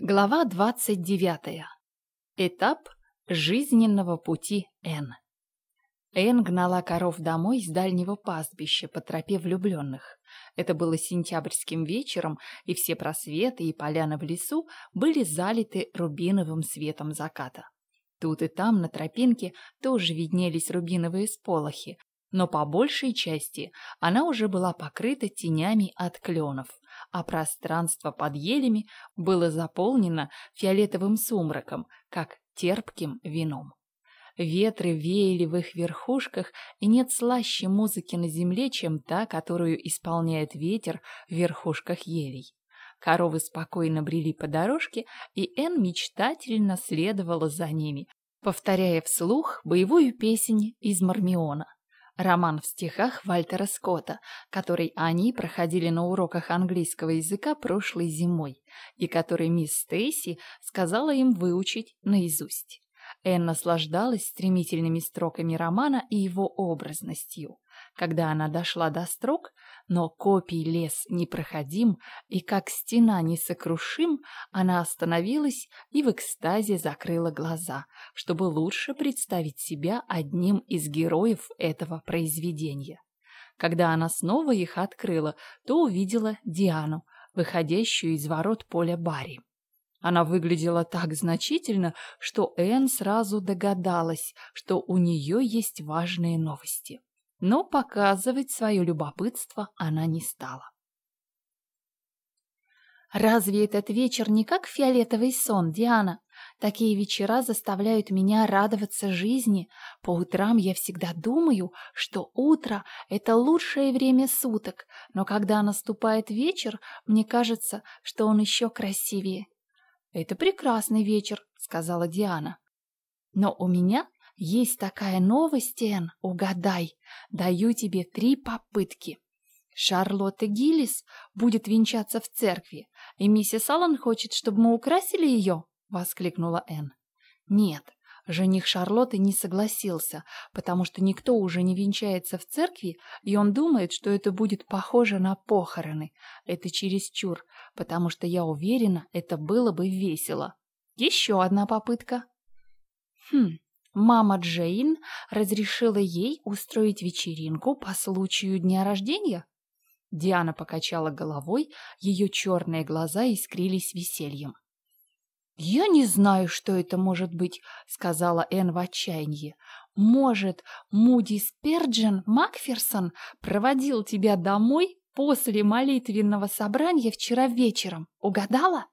Глава 29. Этап жизненного пути Н. Эн гнала коров домой с дальнего пастбища по тропе влюбленных. Это было сентябрьским вечером, и все просветы и поляны в лесу были залиты рубиновым светом заката. Тут и там на тропинке тоже виднелись рубиновые сполохи, но по большей части она уже была покрыта тенями от кленов, а пространство под елями было заполнено фиолетовым сумраком, как терпким вином. Ветры веяли в их верхушках, и нет слаще музыки на земле, чем та, которую исполняет ветер в верхушках елей. Коровы спокойно брели по дорожке, и Эн мечтательно следовала за ними, повторяя вслух боевую песнь из Мармиона. Роман в стихах Вальтера Скотта, который они проходили на уроках английского языка прошлой зимой и который мисс Стейси сказала им выучить наизусть. Энн наслаждалась стремительными строками романа и его образностью. Когда она дошла до строк, но копий лес непроходим и как стена несокрушим, она остановилась и в экстазе закрыла глаза, чтобы лучше представить себя одним из героев этого произведения. Когда она снова их открыла, то увидела Диану, выходящую из ворот поля Барри. Она выглядела так значительно, что Энн сразу догадалась, что у нее есть важные новости но показывать свое любопытство она не стала. «Разве этот вечер не как фиолетовый сон, Диана? Такие вечера заставляют меня радоваться жизни. По утрам я всегда думаю, что утро — это лучшее время суток, но когда наступает вечер, мне кажется, что он еще красивее». «Это прекрасный вечер», — сказала Диана. «Но у меня есть такая новость, Энн, угадай. Даю тебе три попытки. Шарлотта Гиллис будет венчаться в церкви, и миссис Аллен хочет, чтобы мы украсили ее, — воскликнула Энн. Нет, жених Шарлотты не согласился, потому что никто уже не венчается в церкви, и он думает, что это будет похоже на похороны. Это чересчур, потому что я уверена, это было бы весело. Еще одна попытка. Хм, Мама Джейн разрешила ей устроить вечеринку по случаю дня рождения? Диана покачала головой, ее черные глаза искрились весельем. «Я не знаю, что это может быть», — сказала Энн в отчаянии. «Может, Муди Сперджен Макферсон проводил тебя домой после молитвенного собрания вчера вечером? Угадала?»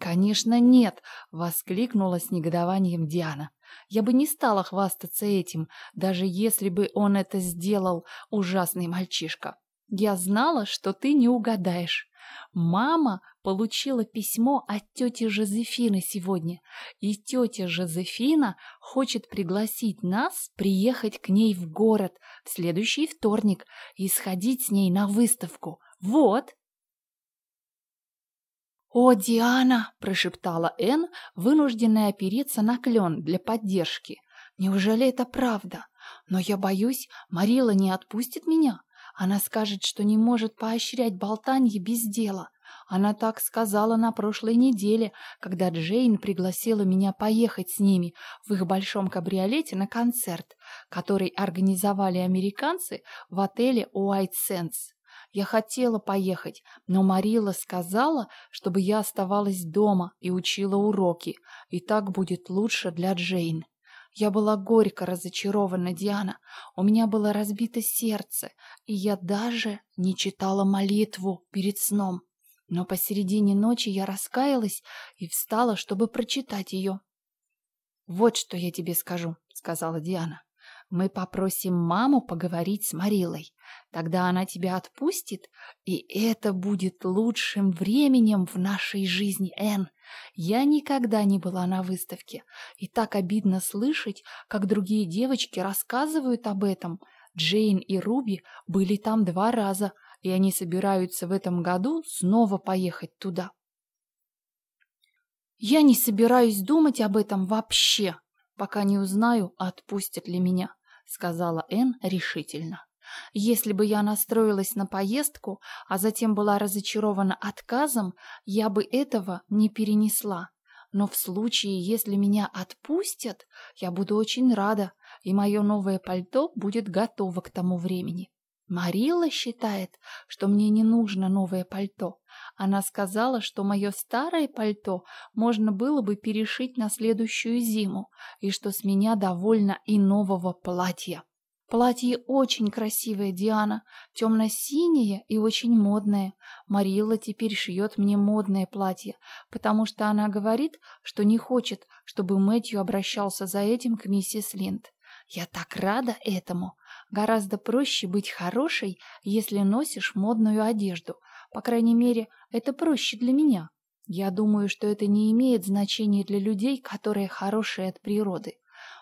«Конечно, нет!» — воскликнула с негодованием Диана. Я бы не стала хвастаться этим, даже если бы он это сделал, ужасный мальчишка. Я знала, что ты не угадаешь. Мама получила письмо от тети Жозефины сегодня, и тетя Жозефина хочет пригласить нас приехать к ней в город в следующий вторник и сходить с ней на выставку. Вот, «О, Диана!» – прошептала Энн, вынужденная опереться на клен для поддержки. «Неужели это правда? Но я боюсь, Марила не отпустит меня. Она скажет, что не может поощрять болтанье без дела. Она так сказала на прошлой неделе, когда Джейн пригласила меня поехать с ними в их большом кабриолете на концерт, который организовали американцы в отеле White Sands. Я хотела поехать, но Марила сказала, чтобы я оставалась дома и учила уроки, и так будет лучше для Джейн. Я была горько разочарована, Диана. У меня было разбито сердце, и я даже не читала молитву перед сном. Но посередине ночи я раскаялась и встала, чтобы прочитать ее. «Вот что я тебе скажу», — сказала Диана. Мы попросим маму поговорить с Марилой. Тогда она тебя отпустит, и это будет лучшим временем в нашей жизни, Энн. Я никогда не была на выставке, и так обидно слышать, как другие девочки рассказывают об этом. Джейн и Руби были там два раза, и они собираются в этом году снова поехать туда. Я не собираюсь думать об этом вообще, пока не узнаю, отпустят ли меня сказала Энн решительно. Если бы я настроилась на поездку, а затем была разочарована отказом, я бы этого не перенесла. Но в случае, если меня отпустят, я буду очень рада, и мое новое пальто будет готово к тому времени. Марилла считает, что мне не нужно новое пальто. Она сказала, что мое старое пальто можно было бы перешить на следующую зиму, и что с меня довольно и нового платья. Платье очень красивое, Диана, темно-синее и очень модное. Марилла теперь шьет мне модное платье, потому что она говорит, что не хочет, чтобы Мэтью обращался за этим к миссис Линд. Я так рада этому. Гораздо проще быть хорошей, если носишь модную одежду. По крайней мере, это проще для меня. Я думаю, что это не имеет значения для людей, которые хорошие от природы.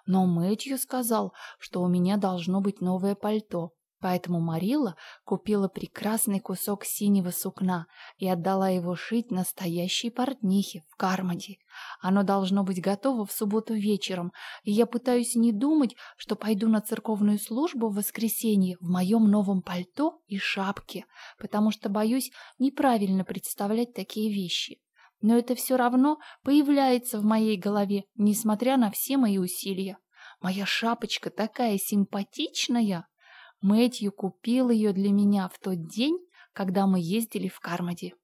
Но Мэтью сказал, что у меня должно быть новое пальто, поэтому Марила купила прекрасный кусок синего сукна и отдала его шить настоящей портнихе в Кармоде. Оно должно быть готово в субботу вечером, и я пытаюсь не думать, что пойду на церковную службу в воскресенье в моем новом пальто и шапке, потому что боюсь неправильно представлять такие вещи но это все равно появляется в моей голове, несмотря на все мои усилия. Моя шапочка такая симпатичная. Мэтью купил ее для меня в тот день, когда мы ездили в Кармоди.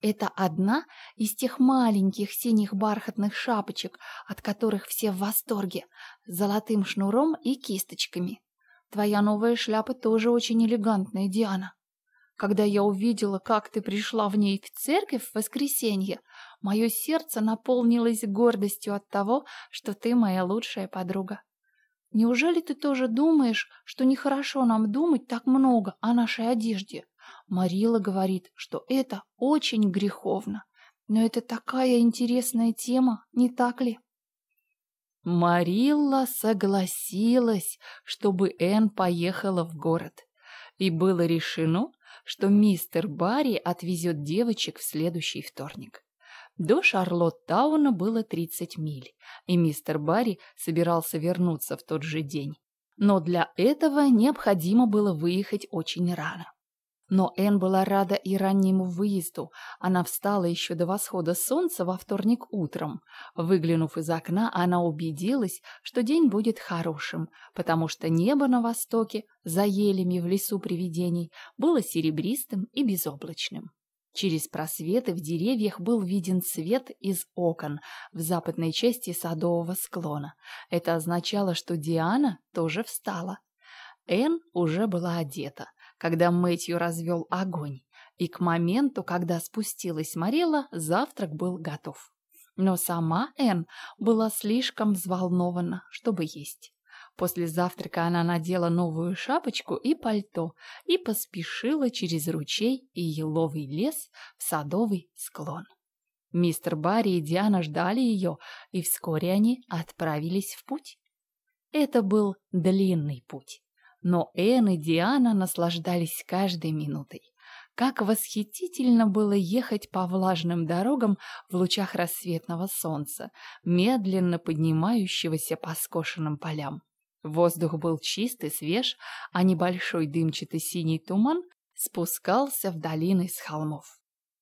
Это одна из тех маленьких синих бархатных шапочек, от которых все в восторге, с золотым шнуром и кисточками. Твоя новая шляпа тоже очень элегантная, Диана. Когда я увидела, как ты пришла в ней в церковь в воскресенье, мое сердце наполнилось гордостью от того, что ты моя лучшая подруга. Неужели ты тоже думаешь, что нехорошо нам думать так много о нашей одежде? Марила говорит, что это очень греховно. Но это такая интересная тема, не так ли? Марилла согласилась, чтобы Энн поехала в город. И было решено, что мистер Барри отвезет девочек в следующий вторник. До Шарлоттауна было 30 миль, и мистер Барри собирался вернуться в тот же день. Но для этого необходимо было выехать очень рано. Но Энн была рада и раннему выезду. Она встала еще до восхода солнца во вторник утром. Выглянув из окна, она убедилась, что день будет хорошим, потому что небо на востоке, за елями в лесу привидений, было серебристым и безоблачным. Через просветы в деревьях был виден свет из окон в западной части садового склона. Это означало, что Диана тоже встала. Энн уже была одета когда Мэтью развел огонь, и к моменту, когда спустилась Марила, завтрак был готов. Но сама Энн была слишком взволнована, чтобы есть. После завтрака она надела новую шапочку и пальто и поспешила через ручей и еловый лес в садовый склон. Мистер Барри и Диана ждали ее, и вскоре они отправились в путь. Это был длинный путь но Энн и Диана наслаждались каждой минутой. Как восхитительно было ехать по влажным дорогам в лучах рассветного солнца, медленно поднимающегося по скошенным полям. Воздух был чист и свеж, а небольшой дымчатый синий туман спускался в долины с холмов.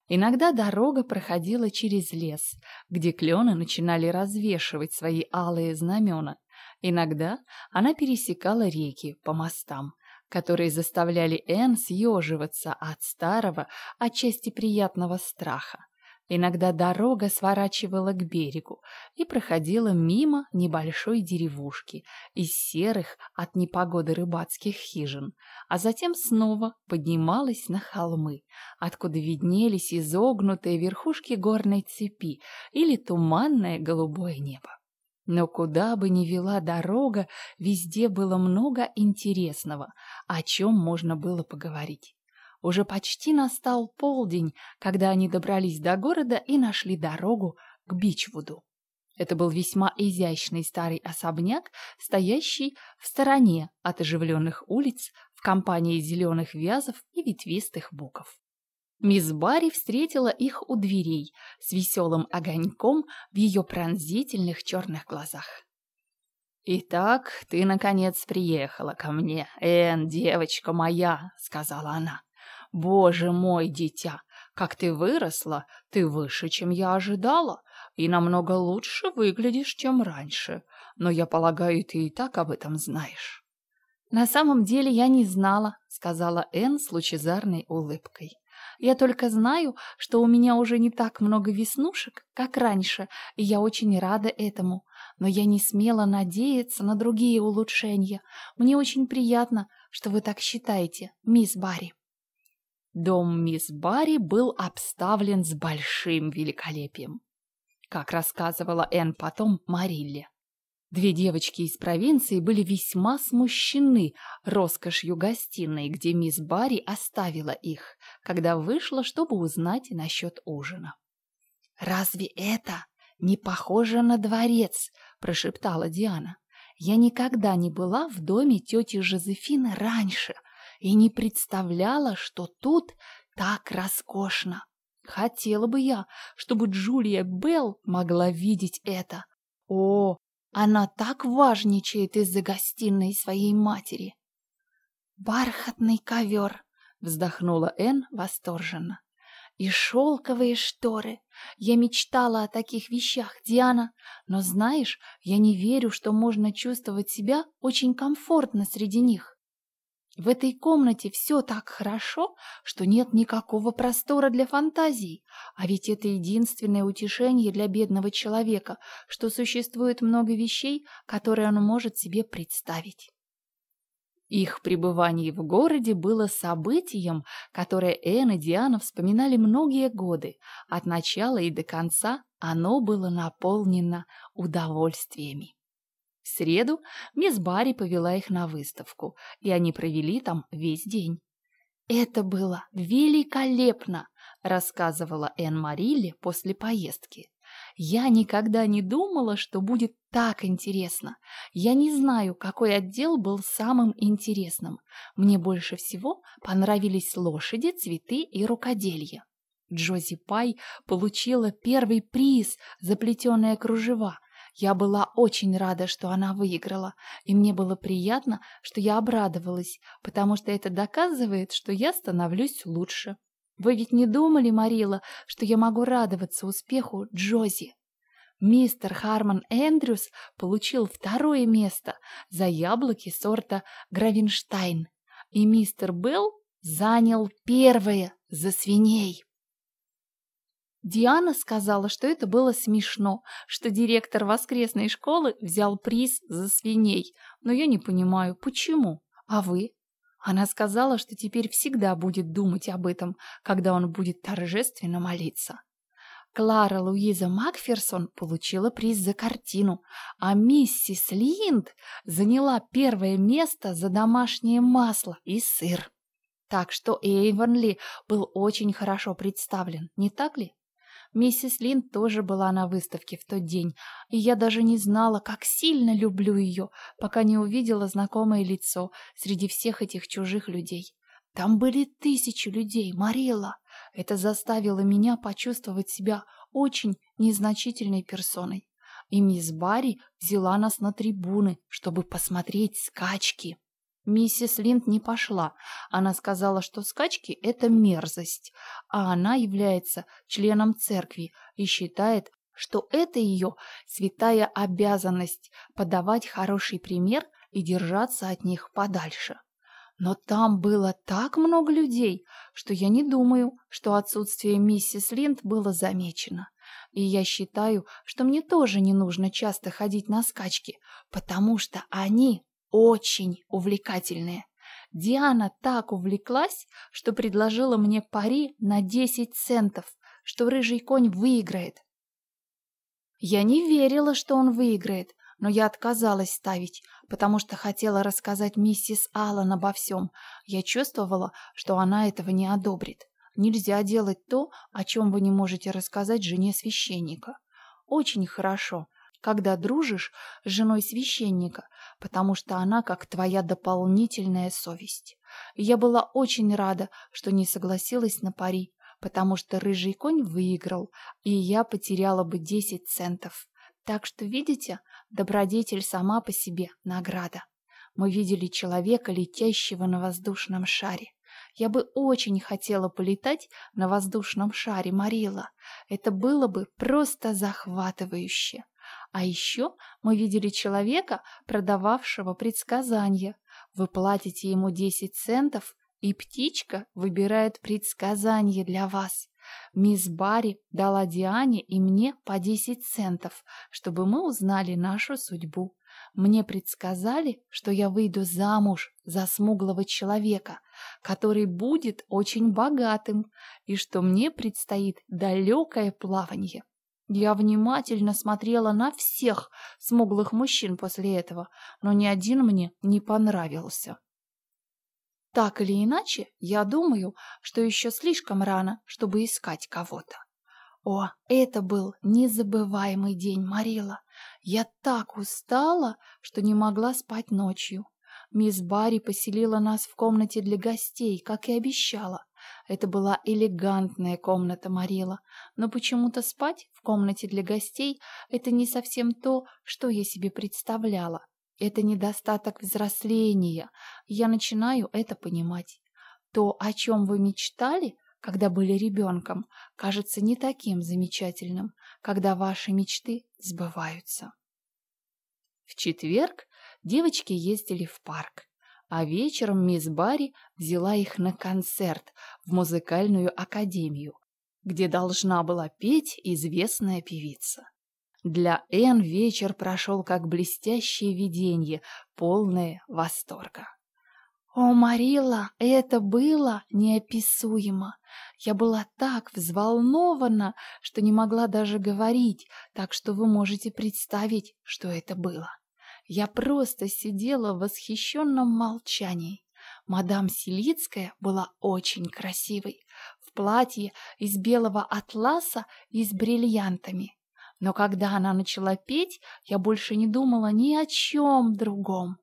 Иногда дорога проходила через лес, где клены начинали развешивать свои алые знамена, Иногда она пересекала реки по мостам, которые заставляли Энн съеживаться от старого, отчасти приятного страха. Иногда дорога сворачивала к берегу и проходила мимо небольшой деревушки из серых от непогоды рыбацких хижин, а затем снова поднималась на холмы, откуда виднелись изогнутые верхушки горной цепи или туманное голубое небо. Но куда бы ни вела дорога, везде было много интересного, о чем можно было поговорить. Уже почти настал полдень, когда они добрались до города и нашли дорогу к Бичвуду. Это был весьма изящный старый особняк, стоящий в стороне от оживленных улиц в компании зеленых вязов и ветвистых буков. Мисс Барри встретила их у дверей с веселым огоньком в ее пронзительных черных глазах. «Итак, ты, наконец, приехала ко мне, Эн, девочка моя», — сказала она. «Боже мой, дитя, как ты выросла, ты выше, чем я ожидала, и намного лучше выглядишь, чем раньше. Но я полагаю, ты и так об этом знаешь». «На самом деле я не знала», — сказала Энн с лучезарной улыбкой. «Я только знаю, что у меня уже не так много веснушек, как раньше, и я очень рада этому. Но я не смела надеяться на другие улучшения. Мне очень приятно, что вы так считаете, мисс Барри». Дом мисс Барри был обставлен с большим великолепием. Как рассказывала Энн потом Марилле. Две девочки из провинции были весьма смущены роскошью гостиной, где мисс Барри оставила их, когда вышла, чтобы узнать насчет ужина. «Разве это не похоже на дворец?» – прошептала Диана. «Я никогда не была в доме тети Жозефины раньше и не представляла, что тут так роскошно. Хотела бы я, чтобы Джулия Белл могла видеть это. О, она так важничает из-за гостиной своей матери. «Бархатный ковер!» — вздохнула Энн восторженно. «И шелковые шторы! Я мечтала о таких вещах, Диана, но знаешь, я не верю, что можно чувствовать себя очень комфортно среди них. В этой комнате все так хорошо, что нет никакого простора для фантазии, а ведь это единственное утешение для бедного человека, что существует много вещей, которые он может себе представить. Их пребывание в городе было событием, которое Энн и Диана вспоминали многие годы. От начала и до конца оно было наполнено удовольствиями. В среду мисс Барри повела их на выставку, и они провели там весь день. «Это было великолепно!» — рассказывала Энн Марилли после поездки. «Я никогда не думала, что будет так интересно. Я не знаю, какой отдел был самым интересным. Мне больше всего понравились лошади, цветы и рукоделье. Джози Пай получила первый приз за плетеные кружева, я была очень рада, что она выиграла, и мне было приятно, что я обрадовалась, потому что это доказывает, что я становлюсь лучше. Вы ведь не думали, Марила, что я могу радоваться успеху Джози? Мистер Харман Эндрюс получил второе место за яблоки сорта Гравенштайн, и мистер Белл занял первое за свиней. Диана сказала, что это было смешно, что директор воскресной школы взял приз за свиней, но я не понимаю, почему. А вы? Она сказала, что теперь всегда будет думать об этом, когда он будет торжественно молиться. Клара Луиза Макферсон получила приз за картину, а миссис Линд заняла первое место за домашнее масло и сыр. Так что Эйвонли был очень хорошо представлен, не так ли? Миссис Лин тоже была на выставке в тот день, и я даже не знала, как сильно люблю ее, пока не увидела знакомое лицо среди всех этих чужих людей. Там были тысячи людей, Марила. Это заставило меня почувствовать себя очень незначительной персоной. И мисс Барри взяла нас на трибуны, чтобы посмотреть скачки. Миссис Линд не пошла. Она сказала, что скачки – это мерзость, а она является членом церкви и считает, что это ее святая обязанность подавать хороший пример и держаться от них подальше. Но там было так много людей, что я не думаю, что отсутствие миссис Линд было замечено. И я считаю, что мне тоже не нужно часто ходить на скачки, потому что они очень увлекательные. Диана так увлеклась, что предложила мне пари на 10 центов, что рыжий конь выиграет. Я не верила, что он выиграет, но я отказалась ставить, потому что хотела рассказать миссис Аллан обо всем. Я чувствовала, что она этого не одобрит. Нельзя делать то, о чем вы не можете рассказать жене священника. Очень хорошо, когда дружишь с женой священника, потому что она как твоя дополнительная совесть. я была очень рада, что не согласилась на пари, потому что рыжий конь выиграл, и я потеряла бы 10 центов. Так что, видите, добродетель сама по себе награда. Мы видели человека, летящего на воздушном шаре. Я бы очень хотела полетать на воздушном шаре Марила. Это было бы просто захватывающе. А еще мы видели человека, продававшего предсказания. Вы платите ему 10 центов, и птичка выбирает предсказание для вас. Мисс Барри дала Диане и мне по 10 центов, чтобы мы узнали нашу судьбу. Мне предсказали, что я выйду замуж за смуглого человека, который будет очень богатым, и что мне предстоит далекое плавание. Я внимательно смотрела на всех смуглых мужчин после этого, но ни один мне не понравился. Так или иначе, я думаю, что еще слишком рано, чтобы искать кого-то. О, это был незабываемый день, Марила. Я так устала, что не могла спать ночью. Мисс Барри поселила нас в комнате для гостей, как и обещала. Это была элегантная комната Марила, но почему-то спать в комнате для гостей – это не совсем то, что я себе представляла. Это недостаток взросления. Я начинаю это понимать. То, о чем вы мечтали, когда были ребенком, кажется не таким замечательным, когда ваши мечты сбываются. В четверг девочки ездили в парк, а вечером мисс Барри взяла их на концерт в музыкальную академию, где должна была петь известная певица. Для Энн вечер прошел как блестящее видение, полное восторга. О, Марила, это было неописуемо. Я была так взволнована, что не могла даже говорить, так что вы можете представить, что это было. Я просто сидела в восхищенном молчании. Мадам Селицкая была очень красивой, в платье из белого атласа и с бриллиантами. Но когда она начала петь, я больше не думала ни о чем другом.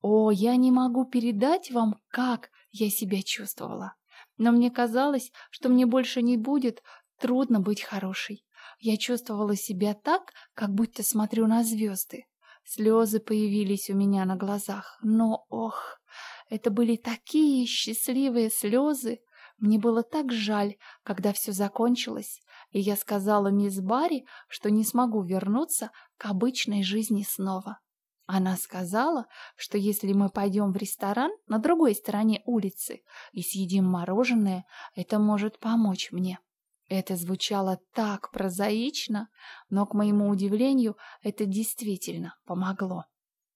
О, я не могу передать вам, как я себя чувствовала. Но мне казалось, что мне больше не будет трудно быть хорошей. Я чувствовала себя так, как будто смотрю на звезды. Слезы появились у меня на глазах, но, ох, это были такие счастливые слезы. Мне было так жаль, когда все закончилось, и я сказала мисс Барри, что не смогу вернуться к обычной жизни снова. Она сказала, что если мы пойдем в ресторан на другой стороне улицы и съедим мороженое, это может помочь мне. Это звучало так прозаично, но, к моему удивлению, это действительно помогло.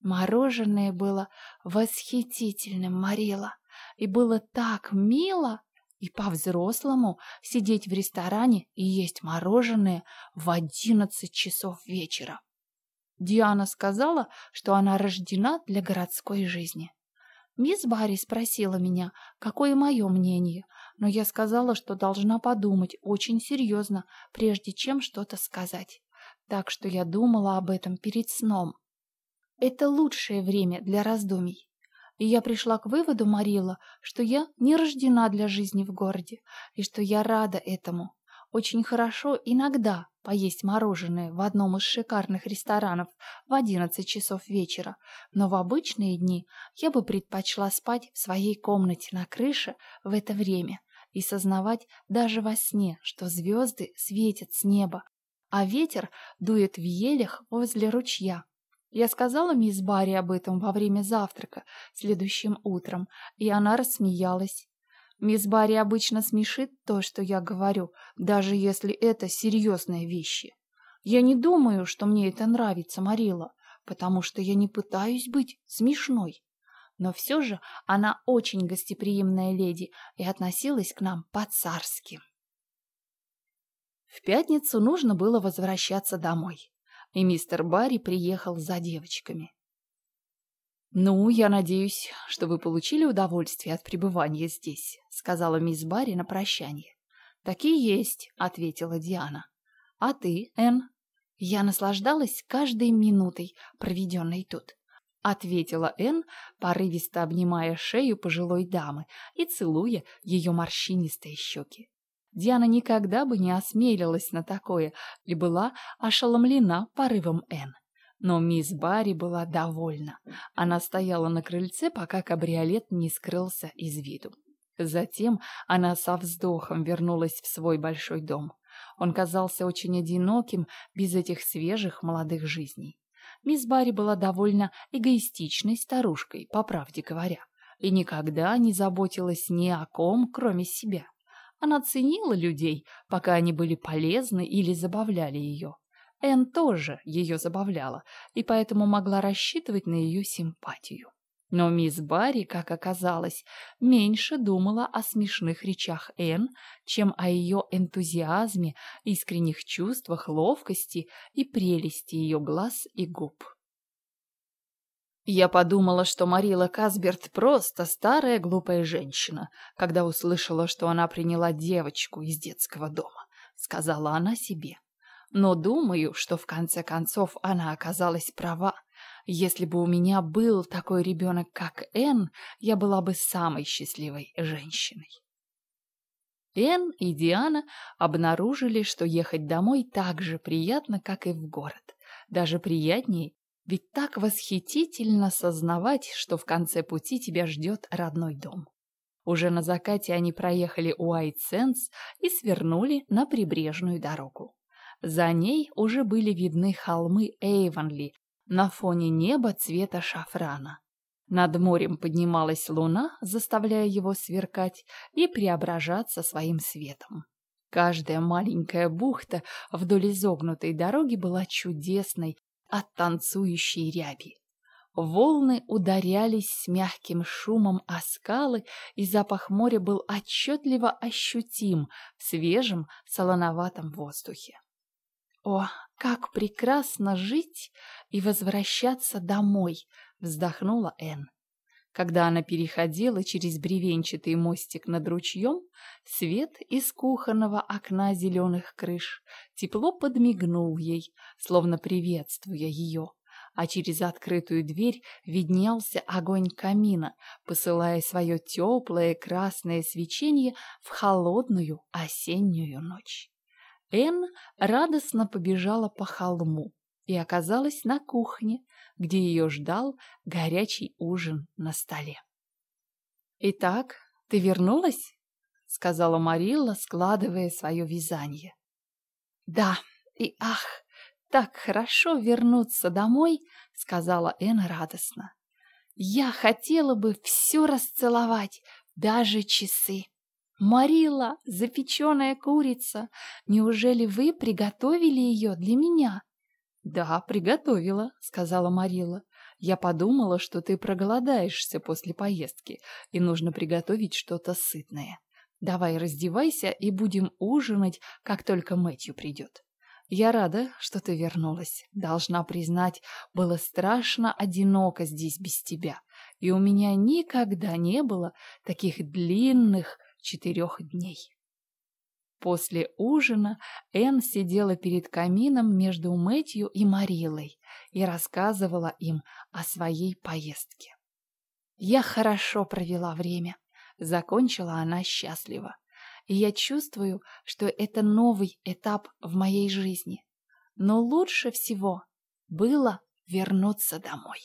Мороженое было восхитительным, Марила, и было так мило и по-взрослому сидеть в ресторане и есть мороженое в одиннадцать часов вечера. Диана сказала, что она рождена для городской жизни. Мисс Барри спросила меня, какое мое мнение, но я сказала, что должна подумать очень серьезно, прежде чем что-то сказать. Так что я думала об этом перед сном. Это лучшее время для раздумий. И я пришла к выводу, Марила, что я не рождена для жизни в городе, и что я рада этому. Очень хорошо иногда поесть мороженое в одном из шикарных ресторанов в 11 часов вечера, но в обычные дни я бы предпочла спать в своей комнате на крыше в это время и сознавать даже во сне, что звезды светят с неба, а ветер дует в елях возле ручья. Я сказала мисс Барри об этом во время завтрака следующим утром, и она рассмеялась. Мисс Барри обычно смешит то, что я говорю, даже если это серьезные вещи. Я не думаю, что мне это нравится, Марила, потому что я не пытаюсь быть смешной. Но все же она очень гостеприимная леди и относилась к нам по-царски. В пятницу нужно было возвращаться домой, и мистер Барри приехал за девочками. «Ну, я надеюсь, что вы получили удовольствие от пребывания здесь», — сказала мисс Барри на прощание. «Так и есть», — ответила Диана. «А ты, Энн?» «Я наслаждалась каждой минутой, проведенной тут», — ответила Энн, порывисто обнимая шею пожилой дамы и целуя ее морщинистые щеки. Диана никогда бы не осмелилась на такое и была ошеломлена порывом Энн. Но мисс Барри была довольна. Она стояла на крыльце, пока кабриолет не скрылся из виду. Затем она со вздохом вернулась в свой большой дом. Он казался очень одиноким без этих свежих молодых жизней. Мисс Барри была довольно эгоистичной старушкой, по правде говоря, и никогда не заботилась ни о ком, кроме себя. Она ценила людей, пока они были полезны или забавляли ее. Энн тоже ее забавляла, и поэтому могла рассчитывать на ее симпатию. Но мисс Барри, как оказалось, меньше думала о смешных речах Энн, чем о ее энтузиазме, искренних чувствах, ловкости и прелести ее глаз и губ. Я подумала, что Марила Касберт просто старая глупая женщина, когда услышала, что она приняла девочку из детского дома, сказала она себе. Но думаю, что в конце концов она оказалась права. Если бы у меня был такой ребенок, как Энн, я была бы самой счастливой женщиной. Энн и Диана обнаружили, что ехать домой так же приятно, как и в город. Даже приятнее, ведь так восхитительно сознавать, что в конце пути тебя ждет родной дом. Уже на закате они проехали Уайт-Сенс и свернули на прибрежную дорогу. За ней уже были видны холмы Эйвонли на фоне неба цвета шафрана. Над морем поднималась луна, заставляя его сверкать и преображаться своим светом. Каждая маленькая бухта вдоль изогнутой дороги была чудесной от танцующей ряби. Волны ударялись с мягким шумом о скалы, и запах моря был отчетливо ощутим в свежем солоноватом воздухе. О, как прекрасно жить и возвращаться домой, вздохнула Энн. Когда она переходила через бревенчатый мостик над ручьем, свет из кухонного окна зеленых крыш тепло подмигнул ей, словно приветствуя ее, а через открытую дверь виднелся огонь камина, посылая свое теплое красное свечение в холодную осеннюю ночь. Энн радостно побежала по холму и оказалась на кухне, где ее ждал горячий ужин на столе. «Итак, ты вернулась?» — сказала Марилла, складывая свое вязание. «Да, и ах, так хорошо вернуться домой!» — сказала Энн радостно. «Я хотела бы все расцеловать, даже часы!» «Марила, запеченная курица, неужели вы приготовили ее для меня?» «Да, приготовила», — сказала Марила. «Я подумала, что ты проголодаешься после поездки, и нужно приготовить что-то сытное. Давай раздевайся и будем ужинать, как только Мэтью придет». «Я рада, что ты вернулась. Должна признать, было страшно одиноко здесь без тебя, и у меня никогда не было таких длинных, четырех дней. После ужина Энн сидела перед камином между Мэтью и Марилой и рассказывала им о своей поездке. «Я хорошо провела время», — закончила она счастливо. «И я чувствую, что это новый этап в моей жизни. Но лучше всего было вернуться домой».